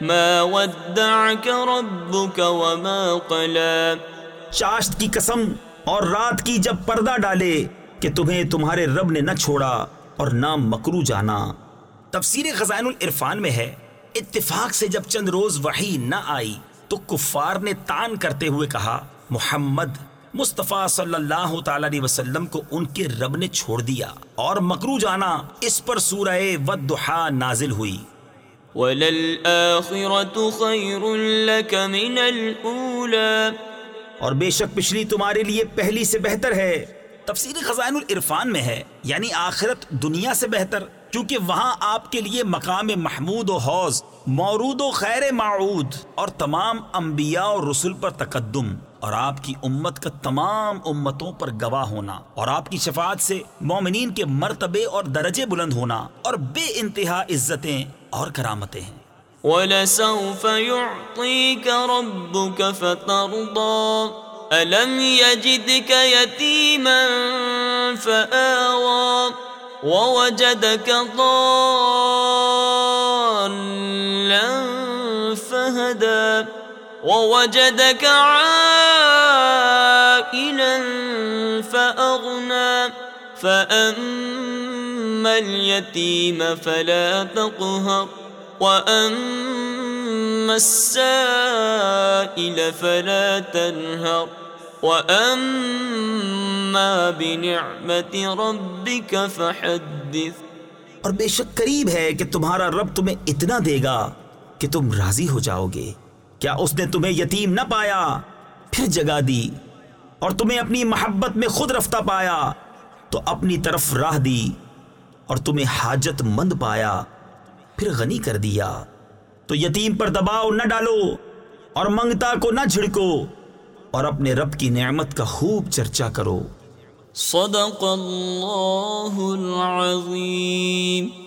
ما ودعك ربك وما قلى. چاشت کی قسم اور رات کی جب پردہ ڈالے کہ تمہیں تمہارے رب نے نہ چھوڑا اور نہ مکرو جانا۔ تفسیر خزائن العرفان میں ہے، اتفاق سے جب چند روز وحی نہ آئی تو کفار نے تان کرتے ہوئے کہا، محمد مصطفیٰ صلی اللہ تعالی علیہ وسلم کو ان کے رب نے چھوڑ دیا اور مکرو جانا۔ اس پر سورہ ودحا نازل ہوئی۔ وللآخرة خير لك من الأولى. اور بے شک پچھلی تمہارے لیے پہلی سے بہتر ہے۔ تفسیر خزائن العرفان میں ہے یعنی آخرت دنیا سے بہتر کیونکہ وہاں آپ کے لیے مقام محمود و حوض، مورود و خیر معود اور تمام انبیاء اور رسول پر تقدم۔ اور آپ کی امت کا تمام امتوں پر گواہ ہونا، اور آپ کی شفاعت سے مومنین کے مرتبے اور درجے بلند ہونا، اور بے انتہا عزتیں اور کرامتیں ہیں۔ ولسوف يعطيك ربك فترضى، ألم يجدك يتيما فآوى، ووجدك ضالا فهدى، ووجدك عائلا فأغنى، فأما اليتيم فلا تقهر وأما السائل فلا تنهر وأما بنعمة ربك فحدث اور بے شک قریب ہے کہ تمہارا رب تمہیں اتنا دے گا کہ تم راضی ہو جاؤ گے کیا اس نے تمہیں یتیم نہ پایا؟ پھر جگہ دی۔ اور تمہیں اپنی محبت میں خود رفتہ پایا۔ تو اپنی طرف راہ دی۔ اور تمہیں حاجت مند پایا، پھر غنی کر دیا۔ تو یتیم پر دباؤ نہ ڈالو اور منگتا کو نہ جھڑکو اور اپنے رب کی نعمت کا خوب چرچا کرو۔ صدق اللہ العظیم۔